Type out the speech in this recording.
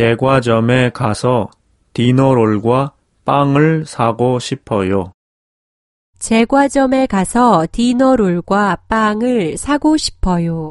제과점에 가서 디너롤과 빵을 사고 싶어요. 제과점에 가서 디너롤과 빵을 사고 싶어요.